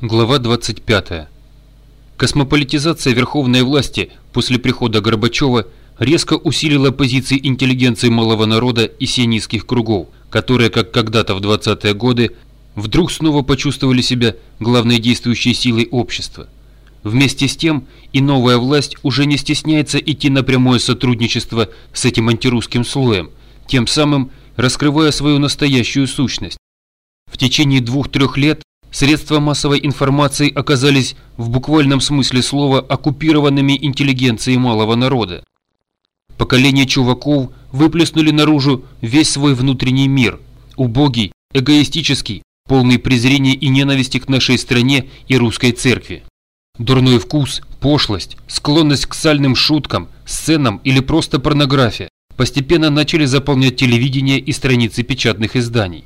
Глава 25. Космополитизация верховной власти после прихода Горбачева резко усилила позиции интеллигенции малого народа и сионистских кругов, которые, как когда-то в 20-е годы, вдруг снова почувствовали себя главной действующей силой общества. Вместе с тем и новая власть уже не стесняется идти на прямое сотрудничество с этим антирусским слоем, тем самым раскрывая свою настоящую сущность. В течение двух-трех лет Средства массовой информации оказались в буквальном смысле слова оккупированными интеллигенцией малого народа. Поколение чуваков выплеснули наружу весь свой внутренний мир, убогий, эгоистический, полный презрения и ненависти к нашей стране и русской церкви. Дурной вкус, пошлость, склонность к сальным шуткам, сценам или просто порнография постепенно начали заполнять телевидение и страницы печатных изданий.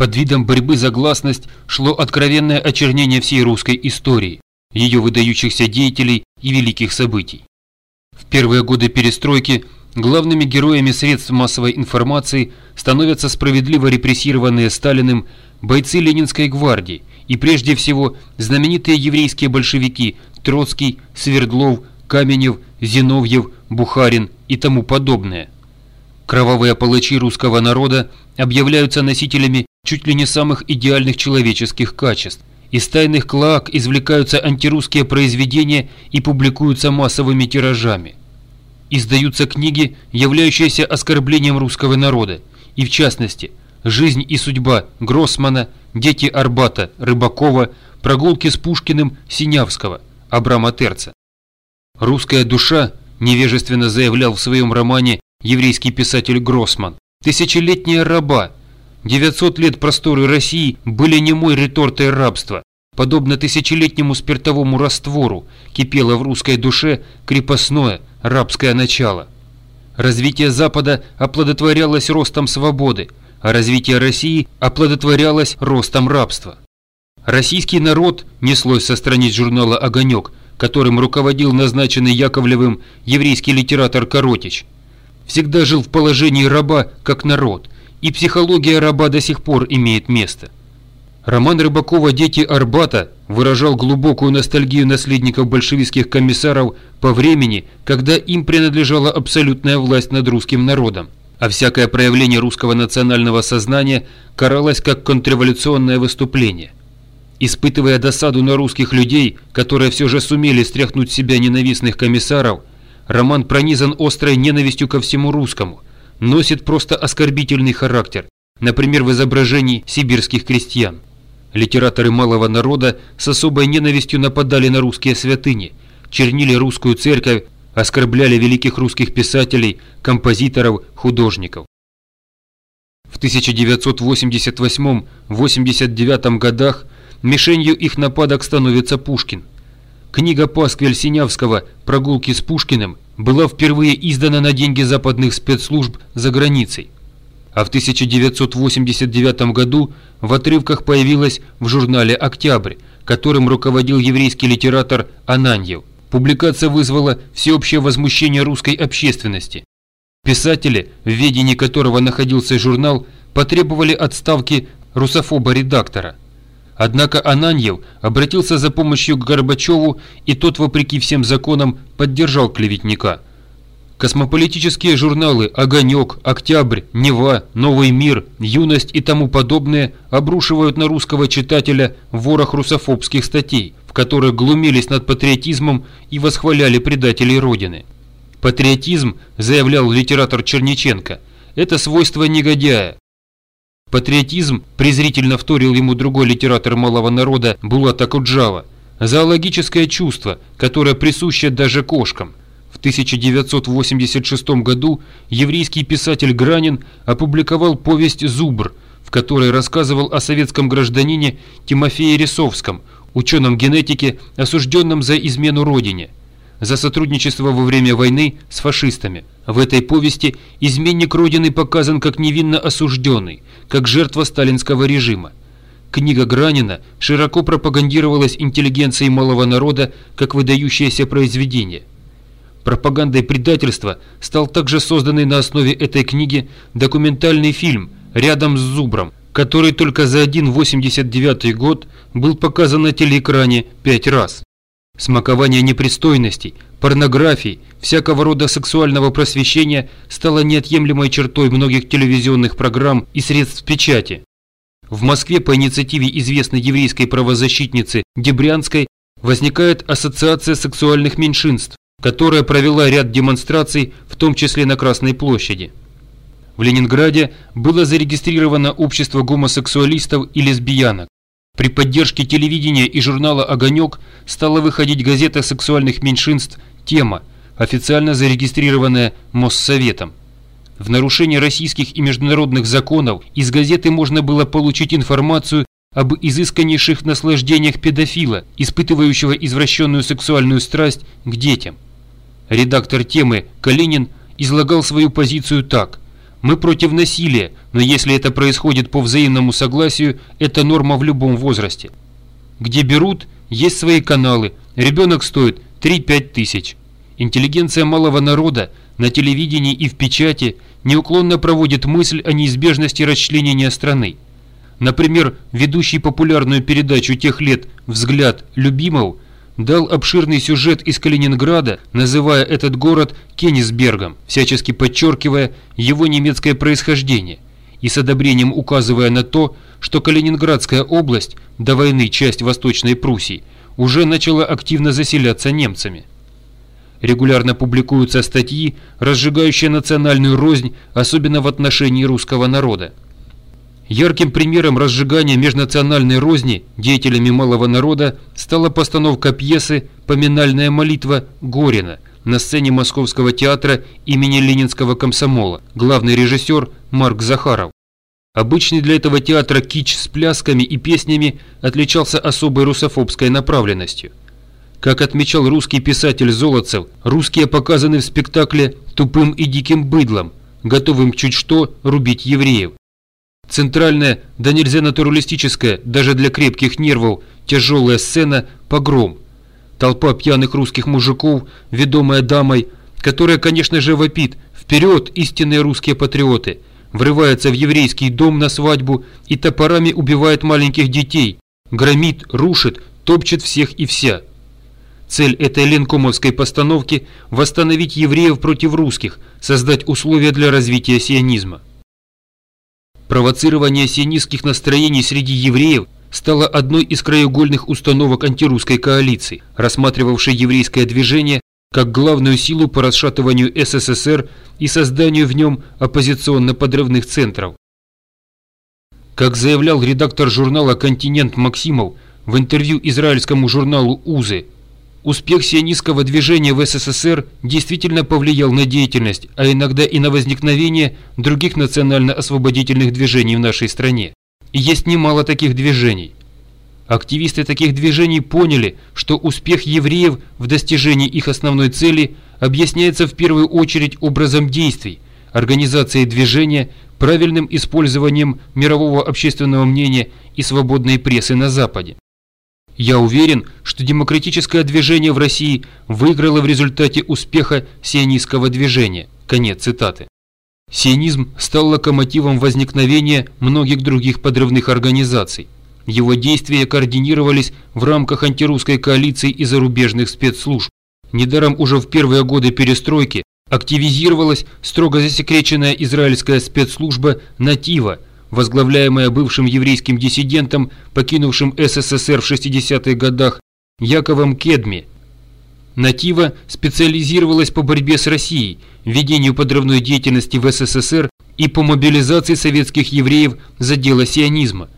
Под видом борьбы за гласность шло откровенное очернение всей русской истории, ее выдающихся деятелей и великих событий. В первые годы перестройки главными героями средств массовой информации становятся справедливо репрессированные Сталиным бойцы Ленинской гвардии и прежде всего знаменитые еврейские большевики Троцкий, Свердлов, Каменев, Зиновьев, Бухарин и тому подобное. Кровавые палачи русского народа объявляются носителями чуть ли не самых идеальных человеческих качеств. Из тайных клоак извлекаются антирусские произведения и публикуются массовыми тиражами. Издаются книги, являющиеся оскорблением русского народа, и в частности «Жизнь и судьба» Гроссмана, «Дети Арбата» Рыбакова, «Прогулки с Пушкиным» Синявского, Абрама Терца. «Русская душа», невежественно заявлял в своем романе еврейский писатель Гроссман, «тысячелетняя раба, 900 лет просторы России были немой ретортой рабства. Подобно тысячелетнему спиртовому раствору кипело в русской душе крепостное рабское начало. Развитие Запада оплодотворялось ростом свободы, а развитие России оплодотворялось ростом рабства. Российский народ, неслось со страниц журнала «Огонек», которым руководил назначенный Яковлевым еврейский литератор Коротич, всегда жил в положении раба как народ – и психология раба до сих пор имеет место. Роман Рыбакова «Дети Арбата» выражал глубокую ностальгию наследников большевистских комиссаров по времени, когда им принадлежала абсолютная власть над русским народом, а всякое проявление русского национального сознания каралось как контрреволюционное выступление. Испытывая досаду на русских людей, которые все же сумели стряхнуть себя ненавистных комиссаров, роман пронизан острой ненавистью ко всему русскому – носит просто оскорбительный характер, например, в изображении сибирских крестьян. Литераторы малого народа с особой ненавистью нападали на русские святыни, чернили русскую церковь, оскорбляли великих русских писателей, композиторов, художников. В 1988-89 годах мишенью их нападок становится Пушкин. Книга Пасквиль Синявского «Прогулки с Пушкиным» была впервые издана на деньги западных спецслужб за границей. А в 1989 году в отрывках появилась в журнале «Октябрь», которым руководил еврейский литератор Ананьев. Публикация вызвала всеобщее возмущение русской общественности. Писатели, в ведении которого находился журнал, потребовали отставки русофоба-редактора. Однако Ананьев обратился за помощью к Горбачеву, и тот, вопреки всем законам, поддержал клеветника. Космополитические журналы «Огонек», «Октябрь», «Нева», «Новый мир», «Юность» и тому подобное обрушивают на русского читателя ворох русофобских статей, в которых глумились над патриотизмом и восхваляли предателей Родины. Патриотизм, заявлял литератор Черниченко, это свойство негодяя, Патриотизм, презрительно вторил ему другой литератор малого народа Булата Куджава, зоологическое чувство, которое присуще даже кошкам. В 1986 году еврейский писатель Гранин опубликовал повесть «Зубр», в которой рассказывал о советском гражданине Тимофее Рисовском, ученом генетике, осужденном за измену родине – за сотрудничество во время войны с фашистами. В этой повести изменник Родины показан как невинно осужденный, как жертва сталинского режима. Книга Гранина широко пропагандировалась интеллигенцией малого народа как выдающееся произведение. Пропагандой предательства стал также созданный на основе этой книги документальный фильм «Рядом с Зубром», который только за один 89 год был показан на телеэкране пять раз. Смакование непристойностей, порнографии, всякого рода сексуального просвещения стало неотъемлемой чертой многих телевизионных программ и средств печати. В Москве по инициативе известной еврейской правозащитницы Дебрянской возникает Ассоциация сексуальных меньшинств, которая провела ряд демонстраций, в том числе на Красной площади. В Ленинграде было зарегистрировано общество гомосексуалистов и лесбиянок. При поддержке телевидения и журнала «Огонек» стала выходить газета сексуальных меньшинств «Тема», официально зарегистрированная Моссоветом. В нарушение российских и международных законов из газеты можно было получить информацию об изысканнейших наслаждениях педофила, испытывающего извращенную сексуальную страсть к детям. Редактор темы Калинин излагал свою позицию так – мы против насилия, но если это происходит по взаимному согласию, это норма в любом возрасте. Где берут, есть свои каналы, ребенок стоит 3-5 тысяч. Интеллигенция малого народа на телевидении и в печати неуклонно проводит мысль о неизбежности расчленения страны. Например, ведущий популярную передачу тех лет «Взгляд» Любимов – дал обширный сюжет из Калининграда, называя этот город Кенисбергом, всячески подчеркивая его немецкое происхождение и с одобрением указывая на то, что Калининградская область, до войны часть Восточной Пруссии, уже начала активно заселяться немцами. Регулярно публикуются статьи, разжигающие национальную рознь, особенно в отношении русского народа. Ярким примером разжигания межнациональной розни деятелями малого народа стала постановка пьесы «Поминальная молитва» Горина на сцене Московского театра имени Ленинского комсомола, главный режиссер Марк Захаров. Обычный для этого театра кич с плясками и песнями отличался особой русофобской направленностью. Как отмечал русский писатель Золотцев, русские показаны в спектакле тупым и диким быдлом, готовым чуть что рубить евреев. Центральная, да нельзя натуралистическая, даже для крепких нервов, тяжелая сцена «Погром». Толпа пьяных русских мужиков, ведомая дамой, которая, конечно же, вопит «Вперед, истинные русские патриоты!» врывается в еврейский дом на свадьбу и топорами убивает маленьких детей, громит, рушит, топчет всех и вся. Цель этой ленкомовской постановки – восстановить евреев против русских, создать условия для развития сионизма. Провоцирование сионистских настроений среди евреев стало одной из краеугольных установок антирусской коалиции, рассматривавшей еврейское движение как главную силу по расшатыванию СССР и созданию в нем оппозиционно-подрывных центров. Как заявлял редактор журнала «Континент» Максимов в интервью израильскому журналу «Узы», Успех сионистского движения в СССР действительно повлиял на деятельность, а иногда и на возникновение других национально-освободительных движений в нашей стране. И есть немало таких движений. Активисты таких движений поняли, что успех евреев в достижении их основной цели объясняется в первую очередь образом действий, организацией движения, правильным использованием мирового общественного мнения и свободной прессы на Западе. Я уверен, что демократическое движение в России выиграло в результате успеха сионистского движения. Конец цитаты. Сионизм стал локомотивом возникновения многих других подрывных организаций. Его действия координировались в рамках антирусской коалиции и зарубежных спецслужб. Недаром уже в первые годы перестройки активизировалась строго засекреченная израильская спецслужба «Натива», возглавляемая бывшим еврейским диссидентом, покинувшим СССР в 60-х годах, Яковом Кедми. Натива специализировалась по борьбе с Россией, ведению подрывной деятельности в СССР и по мобилизации советских евреев за дело сионизма.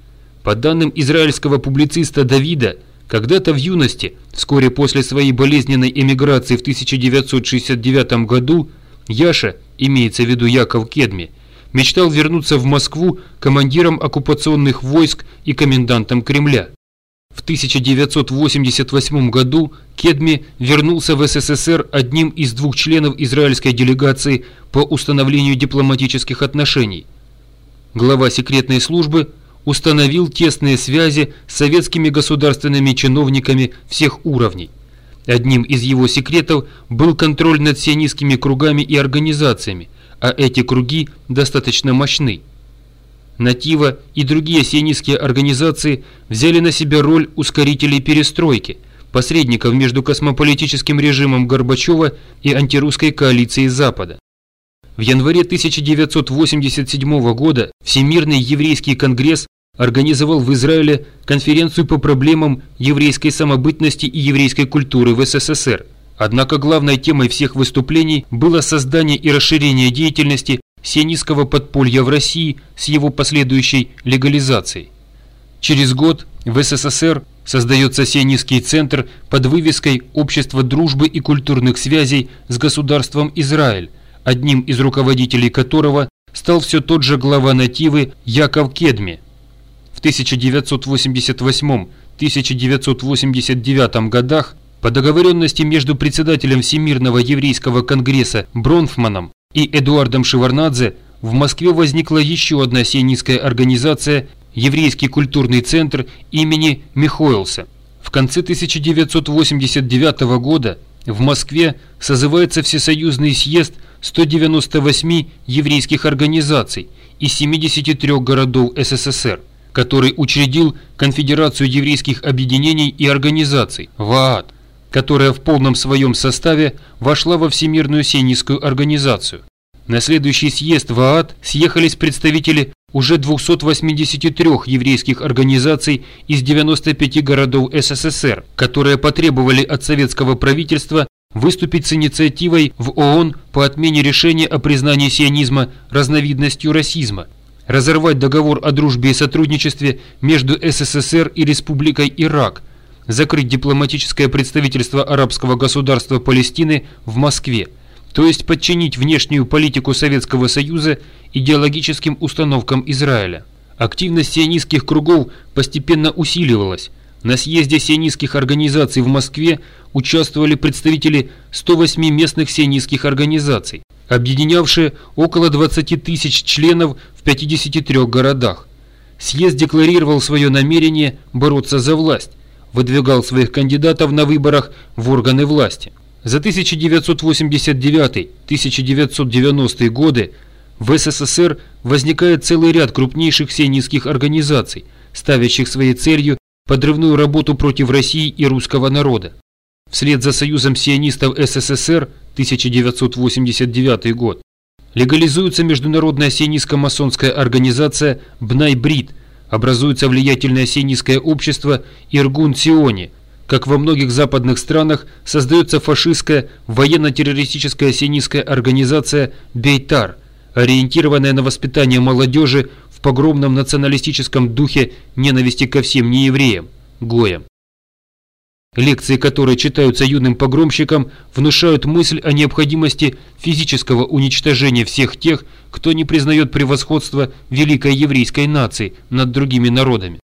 По данным израильского публициста Давида, когда-то в юности, вскоре после своей болезненной эмиграции в 1969 году, Яша, имеется в виду Яков Кедми, мечтал вернуться в Москву командиром оккупационных войск и комендантом Кремля. В 1988 году Кедми вернулся в СССР одним из двух членов израильской делегации по установлению дипломатических отношений. Глава секретной службы установил тесные связи с советскими государственными чиновниками всех уровней. Одним из его секретов был контроль над сионистскими кругами и организациями, а эти круги достаточно мощны. Натива и другие сионистские организации взяли на себя роль ускорителей перестройки, посредников между космополитическим режимом Горбачева и антирусской коалицией Запада. В январе 1987 года Всемирный еврейский конгресс организовал в Израиле конференцию по проблемам еврейской самобытности и еврейской культуры в СССР. Однако главной темой всех выступлений было создание и расширение деятельности сионистского подполья в России с его последующей легализацией. Через год в СССР создается сионистский центр под вывеской «Общество дружбы и культурных связей с государством Израиль», одним из руководителей которого стал все тот же глава нативы Яков Кедми. В 1988-1989 годах по договоренности между председателем Всемирного еврейского конгресса Бронфманом и Эдуардом Шеварнадзе в Москве возникла еще одна сионистская организация Еврейский культурный центр имени Михоэлса. В конце 1989 года в Москве созывается Всесоюзный съезд 198 еврейских организаций из 73 городов СССР, который учредил Конфедерацию еврейских объединений и организаций ВААД, которая в полном своем составе вошла во Всемирную сионистскую организацию. На следующий съезд ВААД съехались представители уже 283 еврейских организаций из 95 городов СССР, которые потребовали от советского правительства выступить с инициативой в ООН по отмене решения о признании сионизма разновидностью расизма, разорвать договор о дружбе и сотрудничестве между СССР и Республикой Ирак – закрыть дипломатическое представительство арабского государства Палестины в Москве, то есть подчинить внешнюю политику Советского Союза идеологическим установкам Израиля. Активность сионистских кругов постепенно усиливалась. На съезде сионистских организаций в Москве участвовали представители 108 местных сионистских организаций, объединявшие около 20 тысяч членов в 53 городах. Съезд декларировал свое намерение бороться за власть, выдвигал своих кандидатов на выборах в органы власти. За 1989-1990 годы в СССР возникает целый ряд крупнейших сионистских организаций, ставящих своей целью подрывную работу против России и русского народа. Вслед за Союзом сионистов СССР 1989 год легализуется международная сионистско-масонская организация «Бнай-Брит», образуется влиятельное сионистское общество Иргун-Сиони. Как во многих западных странах создается фашистская военно-террористическая сионистская организация «Бейтар», ориентированная на воспитание молодежи в погромном националистическом духе ненависти ко всем неевреям – Гоям. Лекции, которые читаются юным погромщикам, внушают мысль о необходимости физического уничтожения всех тех, кто не признает превосходство великой еврейской нации над другими народами.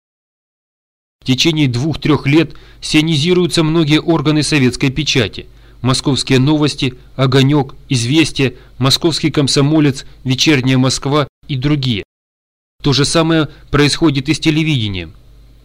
В течение двух-трех лет сионизируются многие органы советской печати – «Московские новости», «Огонек», «Известия», «Московский комсомолец», «Вечерняя Москва» и другие. То же самое происходит и с телевидением.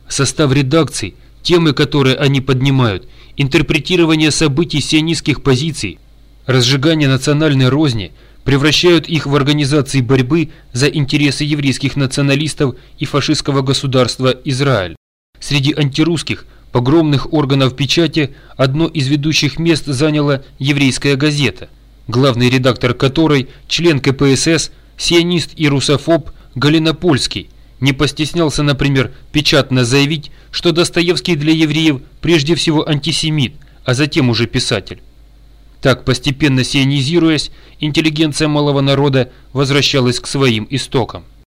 Состав редакций – темы, которые они поднимают, интерпретирование событий сионистских позиций, разжигание национальной розни превращают их в организации борьбы за интересы еврейских националистов и фашистского государства Израиль. Среди антирусских, погромных органов печати одно из ведущих мест заняла еврейская газета, главный редактор которой – член КПСС, сионист и русофоб Галина Польский – не постеснялся, например, печатно заявить, что Достоевский для евреев прежде всего антисемит, а затем уже писатель. Так, постепенно сионизируясь, интеллигенция малого народа возвращалась к своим истокам.